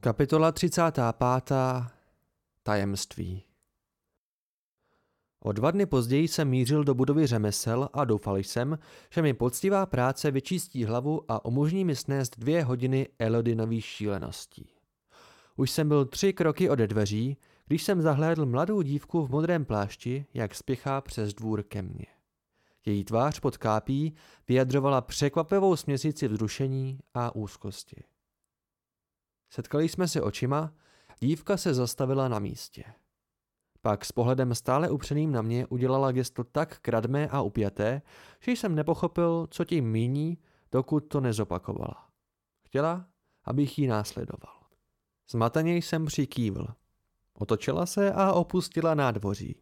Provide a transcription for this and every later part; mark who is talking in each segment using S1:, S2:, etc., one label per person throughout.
S1: Kapitola 35. Tajemství O dva dny později jsem mířil do budovy řemesel a doufal jsem, že mi poctivá práce vyčistí hlavu a umožní mi snést dvě hodiny Elodinových šíleností. Už jsem byl tři kroky ode dveří, když jsem zahlédl mladou dívku v modrém plášti, jak spěchá přes dvůr ke mně. Její tvář pod kápí vyjadřovala překvapivou směsici vzrušení a úzkosti. Setkali jsme se očima, dívka se zastavila na místě. Pak s pohledem stále upřeným na mě udělala gesto tak kradmé a upjaté, že jsem nepochopil, co tím míní, dokud to nezopakovala. Chtěla, abych ji následoval. Zmateně jsem přikývl. Otočila se a opustila nádvoří.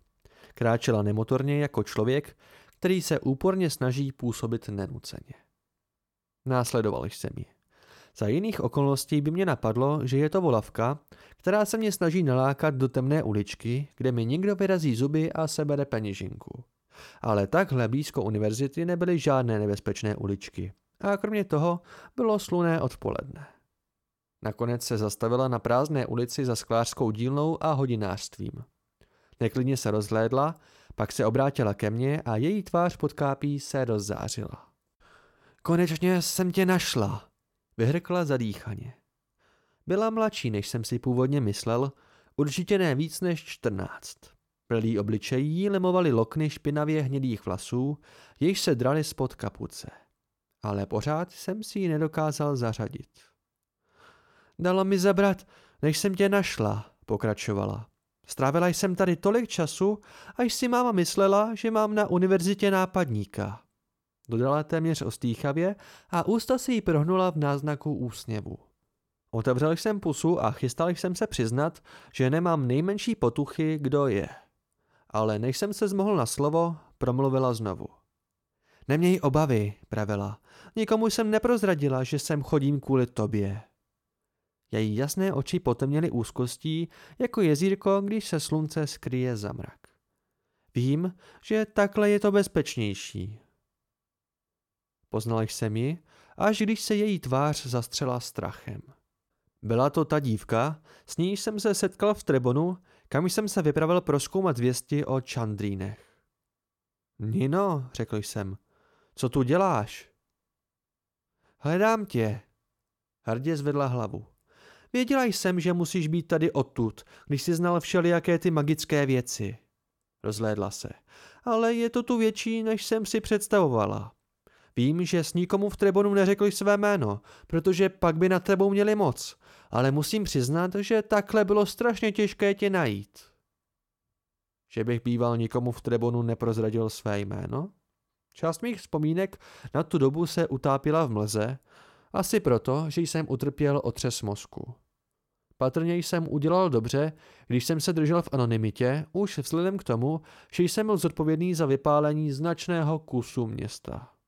S1: Kráčela nemotorně jako člověk, který se úporně snaží působit nenuceně. Následoval jsem ji. Za jiných okolností by mě napadlo, že je to volavka, která se mě snaží nalákat do temné uličky, kde mi někdo vyrazí zuby a sebere peněžinku. Ale takhle blízko univerzity nebyly žádné nebezpečné uličky. A kromě toho bylo sluné odpoledne. Nakonec se zastavila na prázdné ulici za sklářskou dílnou a hodinářstvím. Neklidně se rozhlédla, pak se obrátila ke mně a její tvář pod kápí se rozzářila. Konečně jsem tě našla, vyhrkla zadýchaně. Byla mladší, než jsem si původně myslel, určitě ne víc než čtrnáct. Plný jí lemovaly lokny špinavě hnědých vlasů, jež se drali spod kapuce. Ale pořád jsem si ji nedokázal zařadit. Dalo mi zabrat, než jsem tě našla, pokračovala. Strávila jsem tady tolik času, až si máma myslela, že mám na univerzitě nápadníka. Dodala téměř ostýchavě a ústa si jí prohnula v náznaku úsměvu. Otevřel jsem pusu a chystal jsem se přiznat, že nemám nejmenší potuchy, kdo je. Ale než jsem se zmohl na slovo, promluvila znovu. Neměj obavy, pravila. Nikomu jsem neprozradila, že sem chodím kvůli tobě. Její jasné oči potemněly úzkostí, jako jezírko, když se slunce skryje za mrak. Vím, že takhle je to bezpečnější. Poznal jsem ji, až když se její tvář zastřela strachem. Byla to ta dívka, s níž jsem se setkal v Trebonu, kam jsem se vypravil proskoumat věsti o Čandrínech. Nino, řekl jsem, co tu děláš? Hledám tě. Hrdě zvedla hlavu. Věděla jsem, že musíš být tady odtud, když jsi znal všelijaké ty magické věci. Rozhlédla se. Ale je to tu větší, než jsem si představovala. Vím, že s nikomu v Trebonu neřekli své jméno, protože pak by na tebou měli moc, ale musím přiznat, že takhle bylo strašně těžké tě najít. Že bych býval nikomu v Trebonu neprozradil své jméno? Část mých vzpomínek na tu dobu se utápila v mlze, asi proto, že jsem utrpěl otřes mozku. Patrně jsem udělal dobře, když jsem se držel v anonymitě, už vzhledem k tomu, že jsem byl zodpovědný za vypálení značného kusu města.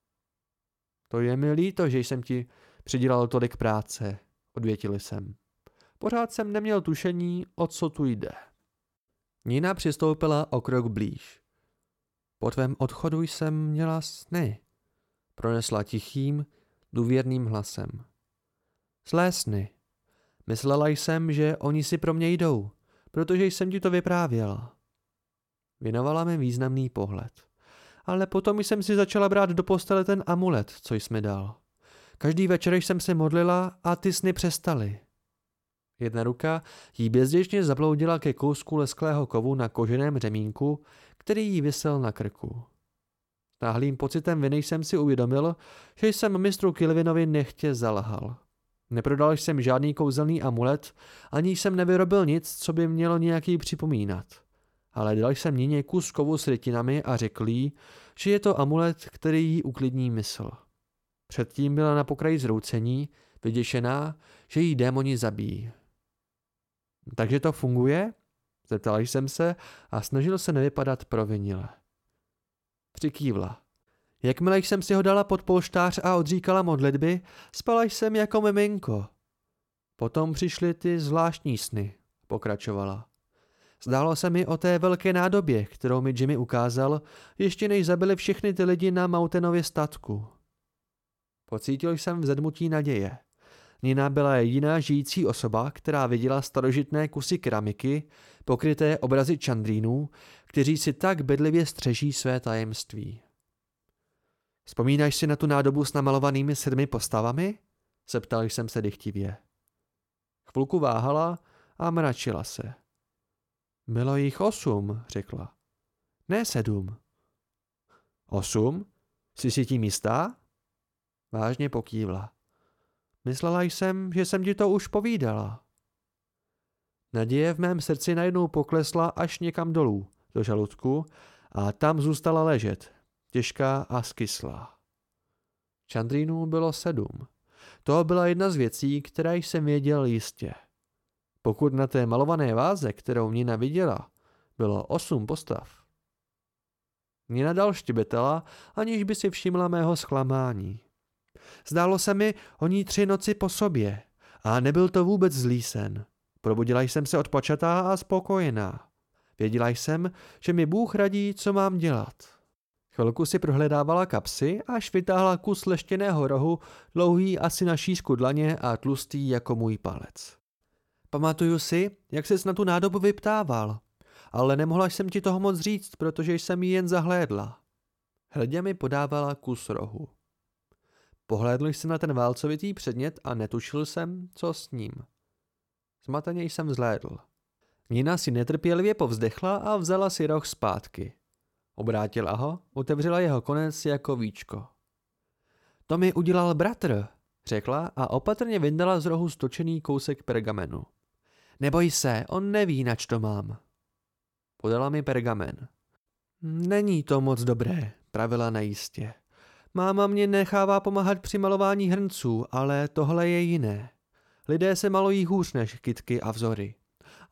S1: To je mi líto, že jsem ti přidělal tolik práce, odvětil jsem. Pořád jsem neměl tušení, o co tu jde. Nina přistoupila o krok blíž. Po tvém odchodu jsem měla sny, pronesla tichým, důvěrným hlasem. Zlé sny. Myslela jsem, že oni si pro mě jdou, protože jsem ti to vyprávěla. Věnovala mi významný pohled ale potom jsem si začala brát do postele ten amulet, co jsme dal. Každý večer jsem se modlila a ty sny přestaly. Jedna ruka jí bezděčně zabloudila ke kousku lesklého kovu na koženém řemínku, který jí vysel na krku. Náhlým pocitem viny jsem si uvědomil, že jsem mistru Kilvinovi nechtě zalhal. Neprodal jsem žádný kouzelný amulet, ani jsem nevyrobil nic, co by mělo nějaký připomínat ale dal jsem Nině kus kovu s rytinami a řekl jí, že je to amulet, který jí uklidní mysl. Předtím byla na pokraji zroucení, vyděšená, že jí démoni zabijí. Takže to funguje? Zeptal jsem se a snažil se nevypadat provinile. Přikývla. Jakmile jsem si ho dala pod polštář a odříkala modlitby, spala jsem jako miminko. Potom přišly ty zvláštní sny, pokračovala. Zdálo se mi o té velké nádobě, kterou mi Jimmy ukázal, ještě než zabili všechny ty lidi na Mountainově statku. Pocítil jsem vzedmutí naděje. Nina byla jediná žijící osoba, která viděla starožitné kusy keramiky, pokryté obrazy čandrínů, kteří si tak bedlivě střeží své tajemství. Vzpomínáš si na tu nádobu s namalovanými sedmi postavami? Zeptal jsem se dychtivě. Chvilku váhala a mračila se. Bylo jich osm, řekla. Ne sedm. Osm? Jsi si tím jistá? Vážně pokývla. Myslela jsem, že jsem ti to už povídala. Naděje v mém srdci najednou poklesla až někam dolů, do žaludku, a tam zůstala ležet, těžká a skyslá. Čandrínů bylo sedm. To byla jedna z věcí, které jsem věděl jistě. Pokud na té malované váze, kterou Nina viděla, bylo osm postav. Nina dal štěbetala, aniž by si všimla mého zklamání. Zdálo se mi o ní tři noci po sobě a nebyl to vůbec zlý sen. Probudila jsem se odpočatá a spokojená. Věděla jsem, že mi Bůh radí, co mám dělat. Chvilku si prohledávala kapsy, až vytáhla kus leštěného rohu, dlouhý asi na šířku dlaně a tlustý jako můj palec. Pamatuju si, jak ses na tu nádobu vyptával, ale nemohla jsem ti toho moc říct, protože jsem ji jen zahlédla. Hledě mi podávala kus rohu. Pohlédl jsem na ten válcovitý předmět a netušil jsem, co s ním. Zmateně jsem vzhlédl. Nina si netrpělivě povzdechla a vzala si roh zpátky. Obrátila ho, otevřela jeho konec jako víčko. To mi udělal bratr, řekla a opatrně vyndala z rohu stočený kousek pergamenu. Neboj se, on neví, nač to mám. Podala mi pergamen. Není to moc dobré, pravila najistě. Máma mě nechává pomáhat při malování hrnců, ale tohle je jiné. Lidé se malují hůř než kytky a vzory.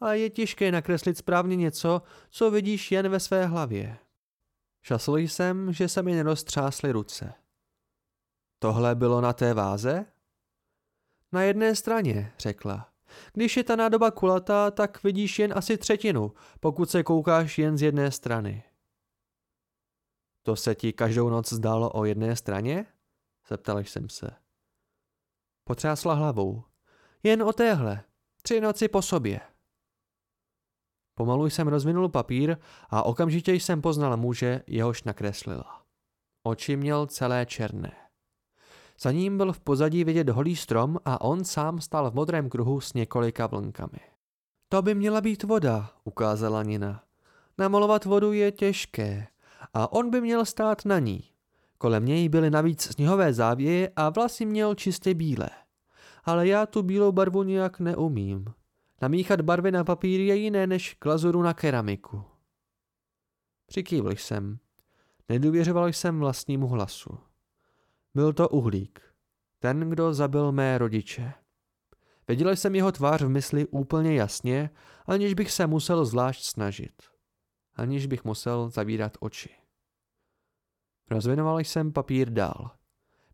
S1: A je těžké nakreslit správně něco, co vidíš jen ve své hlavě. Šasl jsem, že se mi neroztřásly ruce. Tohle bylo na té váze? Na jedné straně, řekla. Když je ta nádoba kulatá, tak vidíš jen asi třetinu, pokud se koukáš jen z jedné strany. To se ti každou noc zdálo o jedné straně? Zeptal jsem se. Potřásla hlavou. Jen o téhle. Tři noci po sobě. Pomalu jsem rozvinul papír a okamžitě jsem poznal muže, jehož nakreslila. Oči měl celé černé. Za ním byl v pozadí vidět holý strom a on sám stál v modrém kruhu s několika vlnkami. To by měla být voda, ukázala Nina. Namalovat vodu je těžké a on by měl stát na ní. Kolem něj byly navíc sněhové závěje a vlasy měl čistě bílé. Ale já tu bílou barvu nijak neumím. Namíchat barvy na papír je jiné než glazuru na keramiku. Přikývl jsem. Nedůvěřoval jsem vlastnímu hlasu. Byl to uhlík. Ten, kdo zabil mé rodiče. Viděl jsem jeho tvář v mysli úplně jasně, aniž bych se musel zvlášť snažit. Aniž bych musel zavírat oči. Rozvinoval jsem papír dál.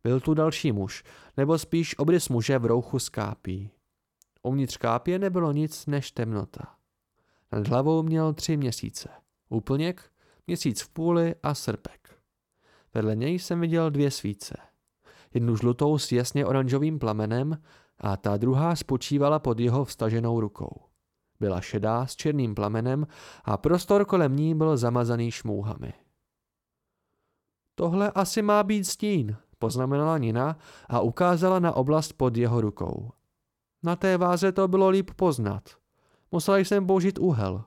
S1: Byl tu další muž, nebo spíš obrys muže v rouchu z kápí. Uvnitř kápě nebylo nic než temnota. Nad hlavou měl tři měsíce. Úplněk, měsíc v půli a srpek. Vedle něj jsem viděl dvě svíce. Jednu žlutou s jasně oranžovým plamenem a ta druhá spočívala pod jeho vstaženou rukou. Byla šedá s černým plamenem a prostor kolem ní byl zamazaný šmouhami. Tohle asi má být stín, poznamenala Nina a ukázala na oblast pod jeho rukou. Na té váze to bylo líp poznat. Musela jsem použít úhel.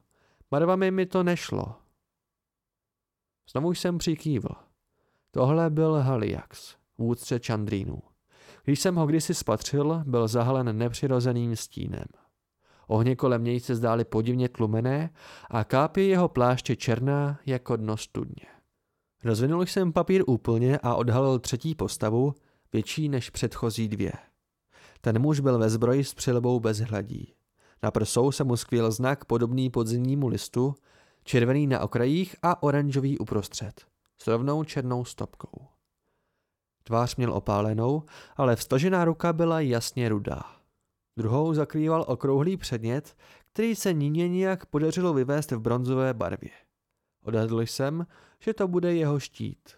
S1: Barvami mi to nešlo. Znovu jsem přikývl. Tohle byl Haliax, vůdce Čandrínů. Když jsem ho kdysi spatřil, byl zahalen nepřirozeným stínem. Ohně kolem něj se zdály podivně tlumené a kápě jeho pláště černá jako dno studně. Rozvinul jsem papír úplně a odhalil třetí postavu, větší než předchozí dvě. Ten muž byl ve zbroji s přilbou bez hladí. Na prsou se mu skvěl znak podobný podzimnímu listu, červený na okrajích a oranžový uprostřed, s rovnou černou stopkou. Tvář měl opálenou, ale vstažená ruka byla jasně rudá. Druhou zakrýval okrouhlý předmět, který se Níně nijak podařilo vyvést v bronzové barvě. Odhadl jsem, že to bude jeho štít.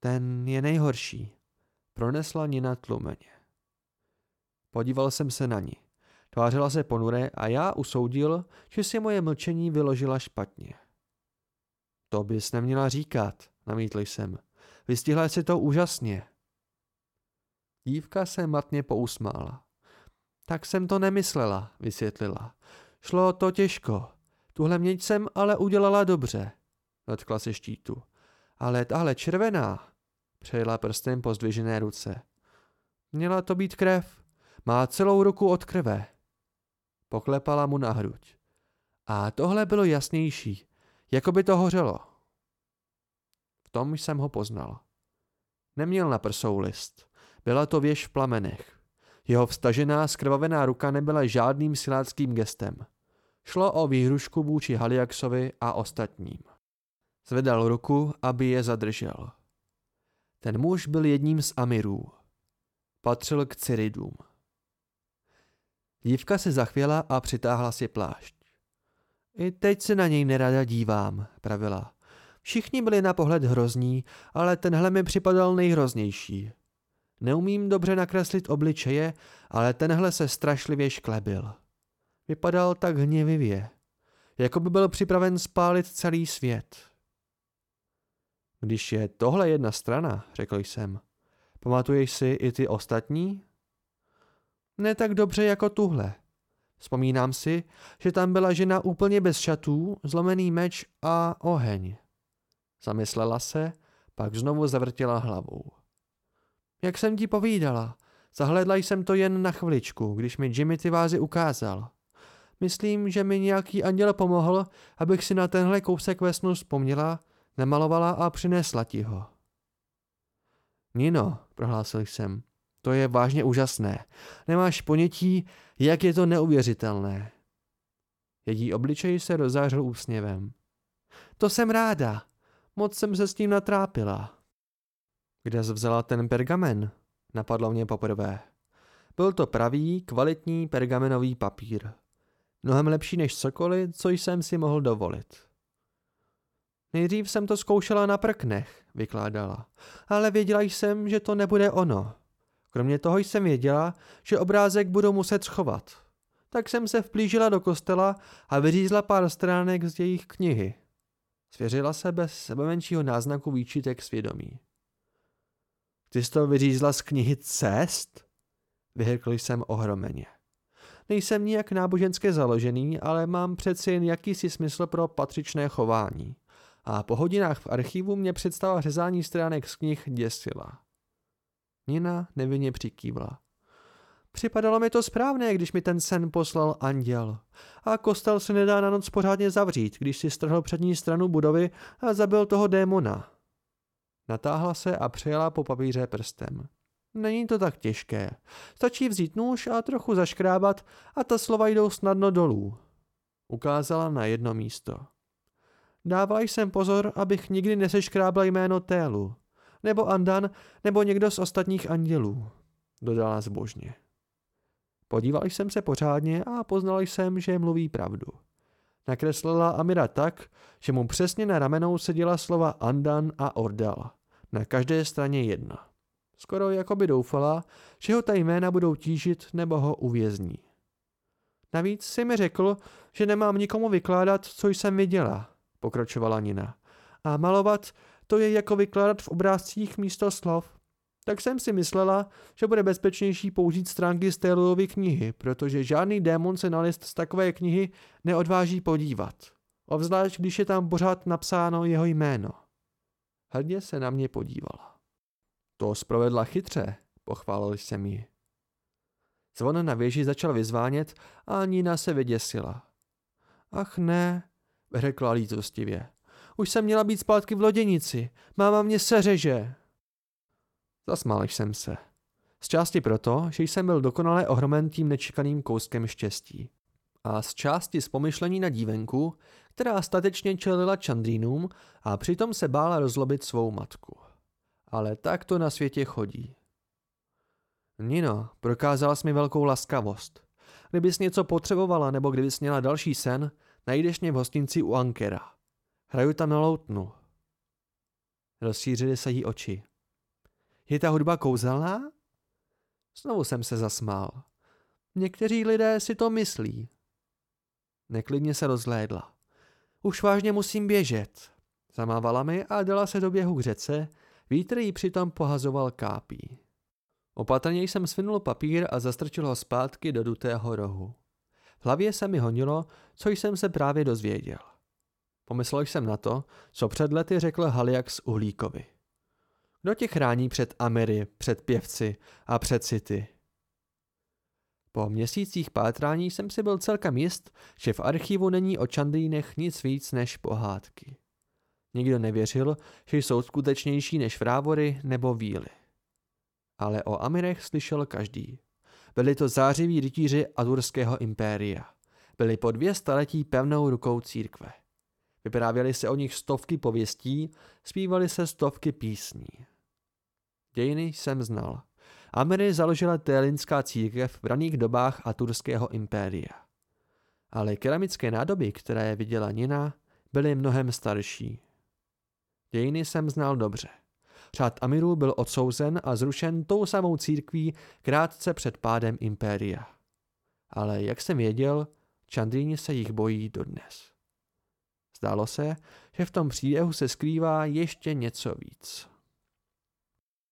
S1: Ten je nejhorší, pronesla Nina tlumeně. Podíval jsem se na ní. Tvářila se ponure a já usoudil, že si moje mlčení vyložila špatně. To bys neměla říkat, namítl jsem. Vystihla si to úžasně. Dívka se matně pousmála. Tak jsem to nemyslela, vysvětlila. Šlo to těžko. Tuhle měď jsem ale udělala dobře, dotkla se štítu. Ale tahle červená, přejela prstem po zdvižené ruce. Měla to být krev. Má celou ruku od krve. Poklepala mu na hruď. A tohle bylo jasnější, jako by to hořelo. Tom jsem ho poznal. Neměl na prsou list. Byla to věž v plamenech. Jeho vstažená, skrvavená ruka nebyla žádným siláckým gestem. Šlo o výhrušku vůči Haliaxovi a ostatním. Zvedal ruku, aby je zadržel. Ten muž byl jedním z Amirů. Patřil k Cyridům. Dívka se zachvěla a přitáhla si plášť. I teď se na něj nerada dívám, pravila. Všichni byli na pohled hrozní, ale tenhle mi připadal nejhroznější. Neumím dobře nakreslit obličeje, ale tenhle se strašlivě šklebil. Vypadal tak hněvivě, jako by byl připraven spálit celý svět. Když je tohle jedna strana, řekl jsem, pamatuješ si i ty ostatní? Ne tak dobře jako tuhle. Vzpomínám si, že tam byla žena úplně bez šatů, zlomený meč a oheň. Zamyslela se, pak znovu zavrtila hlavou. Jak jsem ti povídala, zahledla jsem to jen na chviličku, když mi Jimmy ty vázy ukázal. Myslím, že mi nějaký anděl pomohl, abych si na tenhle kousek ve snu vzpomněla, nemalovala a přinesla ti ho. Nino, prohlásil jsem, to je vážně úžasné. Nemáš ponětí, jak je to neuvěřitelné. Jedí obličej se rozářil úsměvem. To jsem ráda. Moc jsem se s tím natrápila. Kde vzala ten pergamen? Napadlo mě poprvé. Byl to pravý, kvalitní pergamenový papír. Mnohem lepší než cokoliv, co jsem si mohl dovolit. Nejdřív jsem to zkoušela na prknech, vykládala, ale věděla jsem, že to nebude ono. Kromě toho jsem věděla, že obrázek budu muset schovat. Tak jsem se vplížila do kostela a vyřízla pár stránek z jejich knihy. Svěřila se bez sebe menšího náznaku výčitek svědomí. Ty jsi to vyřízla z knihy Cest? Vyhrkl jsem ohromeně. Nejsem nijak náboženské založený, ale mám přeci jen jakýsi smysl pro patřičné chování. A po hodinách v archivu mě představa řezání stránek z knih děsila. Nina nevinně přikývla. Připadalo mi to správné, když mi ten sen poslal anděl. A kostel se nedá na noc pořádně zavřít, když si strhl přední stranu budovy a zabil toho démona. Natáhla se a přejela po papíře prstem. Není to tak těžké. Stačí vzít nůž a trochu zaškrábat a ta slova jdou snadno dolů. Ukázala na jedno místo. Dávala jsem pozor, abych nikdy neseškrábla jméno Télu, nebo Andan, nebo někdo z ostatních andělů, dodala zbožně. Podíval jsem se pořádně a poznal jsem, že mluví pravdu. Nakreslila Amira tak, že mu přesně na ramenou seděla slova Andan a Ordal, na každé straně jedna. Skoro jako by doufala, že ho ta jména budou tížit nebo ho uvězní. Navíc si mi řekl, že nemám nikomu vykládat, co jsem viděla, pokračovala Nina. A malovat to je jako vykládat v obrázcích místo slov. Tak jsem si myslela, že bude bezpečnější použít stránky z Taylorovy knihy, protože žádný démon se na list z takové knihy neodváží podívat. Obzvlášť, když je tam pořád napsáno jeho jméno. Hrdě se na mě podívala. To zprovedla chytře, pochválil jsem ji. Zvon na věži začal vyzvánět a Nina se vyděsila. Ach ne, řekla lítostivě. Už jsem měla být zpátky v loděnici. Máma mě seřeže. Zasmál jsem se. Z části proto, že jsem byl dokonale ohromen tím nečekaným kouskem štěstí. A z části z pomyšlení na dívenku, která statečně čelila čandrínům a přitom se bála rozlobit svou matku. Ale tak to na světě chodí. Nino, prokázala jsi mi velkou laskavost. Kdybys něco potřebovala nebo kdybys měla další sen, najdeš mě v hostinci u Ankera. Hraju tam na loutnu. Rozšířily se jí oči. Je ta hudba kouzelná? Znovu jsem se zasmál. Někteří lidé si to myslí. Neklidně se rozhlédla. Už vážně musím běžet. Zamávala mi a dala se do běhu k řece, vítr jí přitom pohazoval kápí. Opatrně jsem svinul papír a zastrčil ho zpátky do dutého rohu. V hlavě se mi honilo, co jsem se právě dozvěděl. Pomyslel jsem na to, co před lety řekl Haliax Uhlíkovi. Kdo tě chrání před Amery, před pěvci a před city? Po měsících pátrání jsem si byl celkem jist, že v archivu není o Čandrínech nic víc než pohádky. Nikdo nevěřil, že jsou skutečnější než frávory nebo víly. Ale o Amirech slyšel každý. Byli to zářiví rytíři Azurského impéria. Byli po dvě staletí pevnou rukou církve. Vyprávěli se o nich stovky pověstí, zpívali se stovky písní. Dějiny jsem znal. Amery založila télinská církev v raných dobách Aturského impéria. Ale keramické nádoby, které viděla Nina, byly mnohem starší. Dějiny jsem znal dobře. Řád Amirů byl odsouzen a zrušen tou samou církví krátce před pádem impéria. Ale jak jsem věděl, Čandrýni se jich bojí dodnes. Zdálo se, že v tom příběhu se skrývá ještě něco víc.